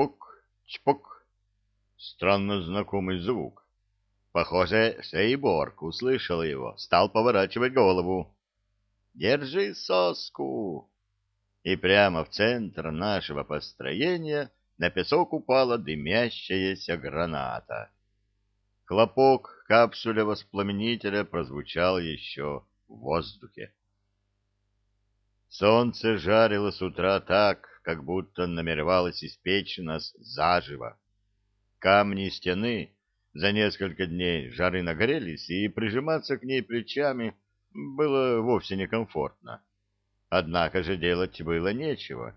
Чпок, чпок. Странно знакомый звук. Похоже, Шейборг услышал его, стал поворачивать голову. «Держи соску!» И прямо в центр нашего построения на песок упала дымящаяся граната. Хлопок капсуля воспламенителя прозвучал еще в воздухе. Солнце жарило с утра так, как будто намеревалось испечь нас заживо. Камни стены за несколько дней жары нагрелись, и прижиматься к ней плечами было вовсе некомфортно. Однако же делать было нечего.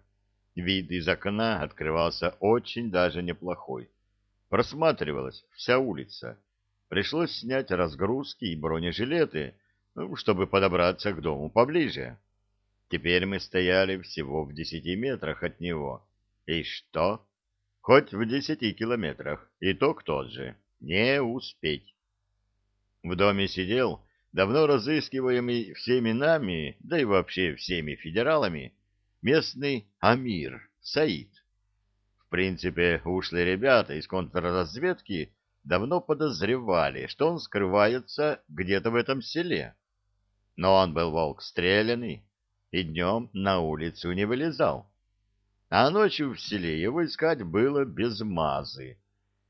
Вид из окна открывался очень даже неплохой. Просматривалась вся улица. Пришлось снять разгрузки и бронежилеты, ну, чтобы подобраться к дому поближе. Теперь мы стояли всего в десяти метрах от него. И что? Хоть в десяти километрах, итог тот же. Не успеть. В доме сидел давно разыскиваемый всеми нами, да и вообще всеми федералами, местный Амир Саид. В принципе, ушлые ребята из контрразведки давно подозревали, что он скрывается где-то в этом селе. Но он был волк стрелянный, и днем на улицу не вылезал. А ночью в селе его искать было без мазы.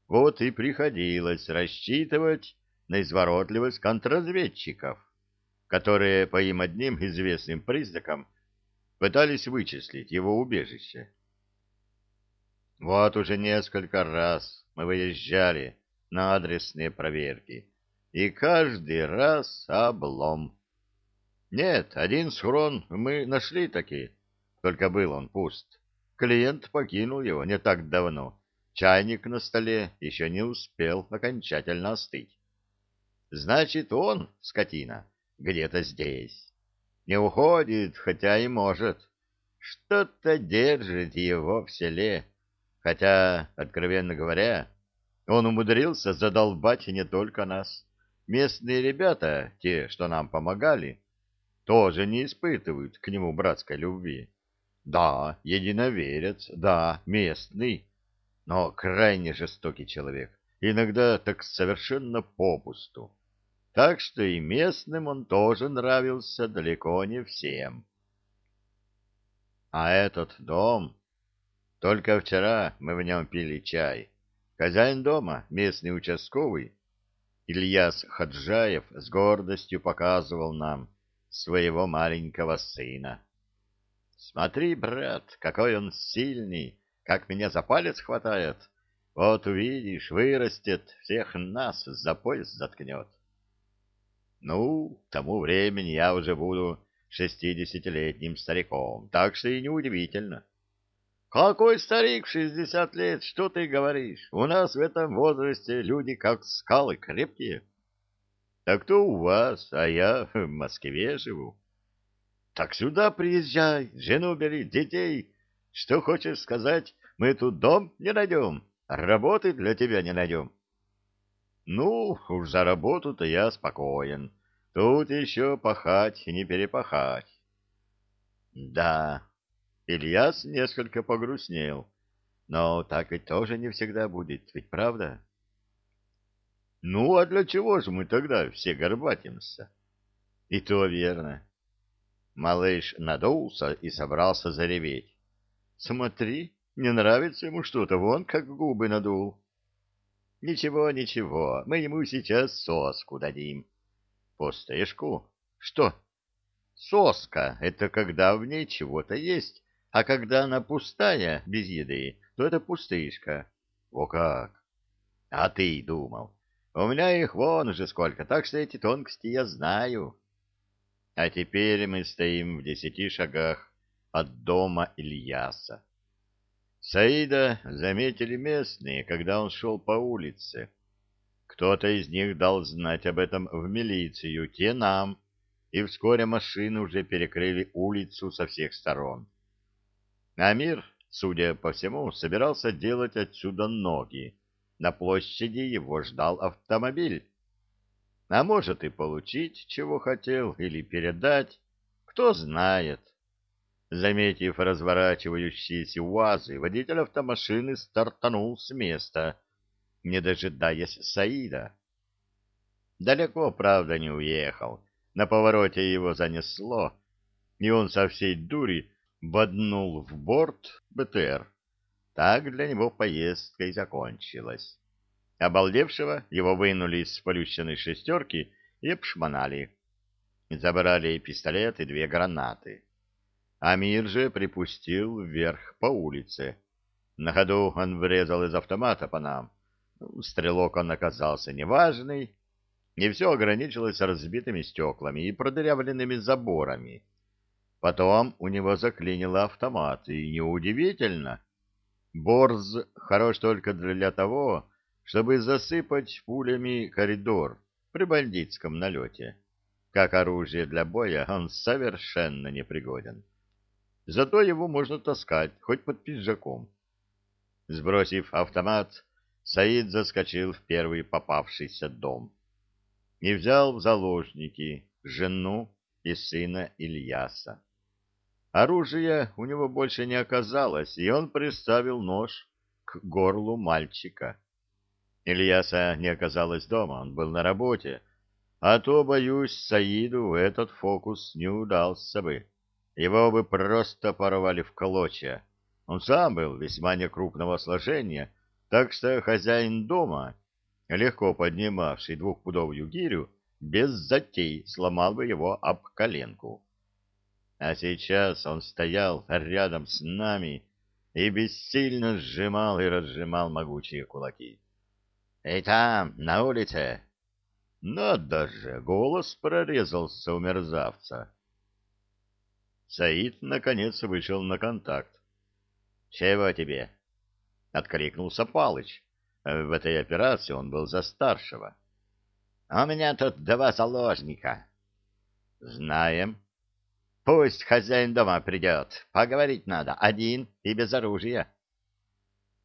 Вот и приходилось рассчитывать на изворотливость контрразведчиков, которые по им одним известным признакам пытались вычислить его убежище. Вот уже несколько раз мы выезжали на адресные проверки, и каждый раз облом. Нет, один схрон мы нашли таки, только был он пуст. Клиент покинул его не так давно. Чайник на столе еще не успел окончательно остыть. Значит, он, скотина, где-то здесь. Не уходит, хотя и может. Что-то держит его в селе. Хотя, откровенно говоря, он умудрился задолбать не только нас. Местные ребята, те, что нам помогали, тоже не испытывают к нему братской любви. Да, единоверец, да, местный, но крайне жестокий человек, иногда так совершенно попусту. Так что и местным он тоже нравился далеко не всем. А этот дом... Только вчера мы в нем пили чай. Хозяин дома, местный участковый, Ильяс Хаджаев с гордостью показывал нам, своего маленького сына. Смотри, брат, какой он сильный, как меня за палец хватает. Вот увидишь, вырастет, всех нас за пояс заткнет. Ну, к тому времени я уже буду шестидесятилетним стариком, так что и неудивительно. Какой старик, шестьдесят лет, что ты говоришь? У нас в этом возрасте люди как скалы крепкие. Так то у вас, а я в Москве живу. Так сюда приезжай, жену бери, детей. Что хочешь сказать, мы тут дом не найдем, работы для тебя не найдем. Ну, уж за работу-то я спокоен. Тут еще пахать и не перепахать. Да, Ильяс несколько погрустнел. Но так ведь тоже не всегда будет, ведь правда? — ну, а для чего же мы тогда все горбатимся? И то верно. Малыш надулся и собрался зареветь. Смотри, не нравится ему что-то, вон как губы надул. Ничего, ничего, мы ему сейчас соску дадим. Пустышку? Что? Соска — это когда в ней чего-то есть, а когда она пустая, без еды, то это пустышка. О как! А ты думал, у меня их вон уже сколько, так что эти тонкости я знаю. А теперь мы стоим в десяти шагах от дома Ильяса. Саида заметили местные, когда он шел по улице. Кто-то из них дал знать об этом в милицию, те нам, и вскоре машины уже перекрыли улицу со всех сторон. Амир, судя по всему, собирался делать отсюда ноги, на площади его ждал автомобиль. А может и получить, чего хотел, или передать, кто знает. Заметив разворачивающиеся УАЗы, водитель автомашины стартанул с места, не дожидаясь Саида. Далеко, правда, не уехал. На повороте его занесло, и он со всей дури боднул в борт БТР. Так для него поездка и закончилась. Обалдевшего его вынули из сплющенной шестерки и обшмонали. Забрали пистолет и две гранаты. Амир же припустил вверх по улице. На ходу он врезал из автомата по нам. Стрелок он оказался неважный, и все ограничилось разбитыми стеклами и продырявленными заборами. Потом у него заклинило автомат, и неудивительно. Борз хорош только для того, чтобы засыпать пулями коридор при бандитском налете. Как оружие для боя он совершенно непригоден. Зато его можно таскать, хоть под пиджаком. Сбросив автомат, Саид заскочил в первый попавшийся дом и взял в заложники жену и сына Ильяса. Оружия у него больше не оказалось, и он приставил нож к горлу мальчика. Ильяса не оказалось дома, он был на работе, а то, боюсь, Саиду этот фокус не удался бы. Его бы просто порвали в клочья. Он сам был весьма некрупного сложения, так что хозяин дома, легко поднимавший двухпудовую гирю, без затей сломал бы его об коленку. А сейчас он стоял рядом с нами и бессильно сжимал и разжимал могучие кулаки. «Эй, там, на улице!» Надо же, голос прорезался у мерзавца. Саид, наконец, вышел на контакт. «Чего тебе?» — откликнулся Палыч. В этой операции он был за старшего. «У меня тут два заложника». «Знаем». «Пусть хозяин дома придет. Поговорить надо. Один и без оружия».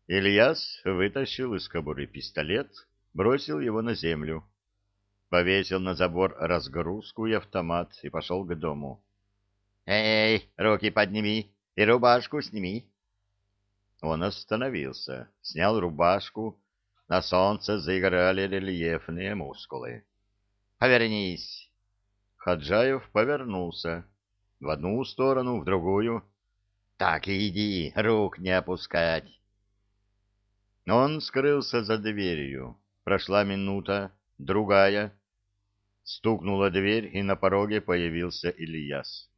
Ильяс вытащил из кобуры пистолет, бросил его на землю, повесил на забор разгрузку и автомат и пошел к дому. «Эй, руки подними и рубашку сними!» Он остановился, снял рубашку, на солнце заиграли рельефные мускулы. «Повернись!» Хаджаев повернулся. В одну сторону, в другую. «Так и иди, рук не опускать!» Он скрылся за дверью. Прошла минута, другая. Стукнула дверь, и на пороге появился Ильяс.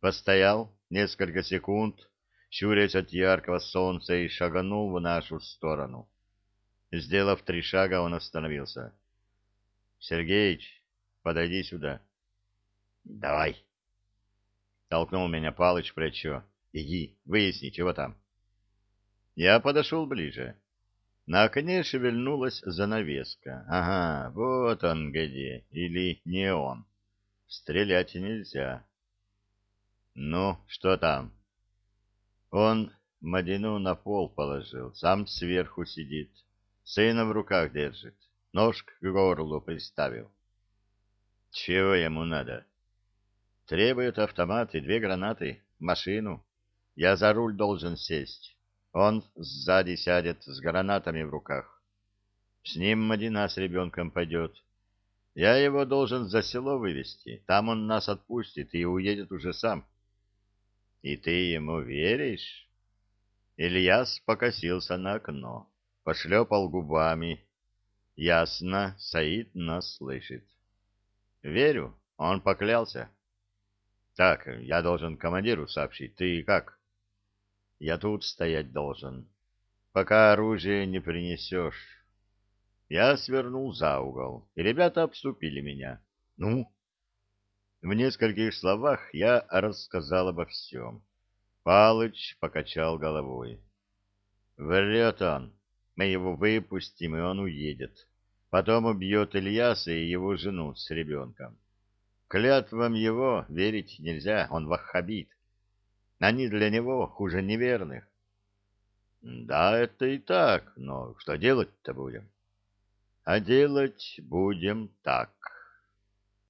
Постоял несколько секунд, щурясь от яркого солнца, и шагнул в нашу сторону. Сделав три шага, он остановился. — Сергеич, подойди сюда. — Давай. Толкнул меня Палыч в плечо. — Иди, выясни, чего там. Я подошел ближе. На окне шевельнулась занавеска. Ага, вот он где, или не он. Стрелять нельзя. Ну, что там? Он Мадину на пол положил, сам сверху сидит. Сына в руках держит, нож к горлу приставил. Чего ему надо? Требует автомат и две гранаты, машину. Я за руль должен сесть. Он сзади сядет с гранатами в руках. С ним Мадина с ребенком пойдет. Я его должен за село вывести. Там он нас отпустит и уедет уже сам. И ты ему веришь? Ильяс покосился на окно, пошлепал губами. Ясно, Саид нас слышит. Верю, он поклялся. Так, я должен командиру сообщить. Ты как? Я тут стоять должен, пока оружие не принесешь. Я свернул за угол, и ребята обступили меня. Ну? В нескольких словах я рассказал обо всем. Палыч покачал головой. Врет он. Мы его выпустим, и он уедет. Потом убьет Ильяса и его жену с ребенком. Клятвам его верить нельзя, он ваххабит. Они для него хуже неверных. Да, это и так, но что делать-то будем? А делать будем так.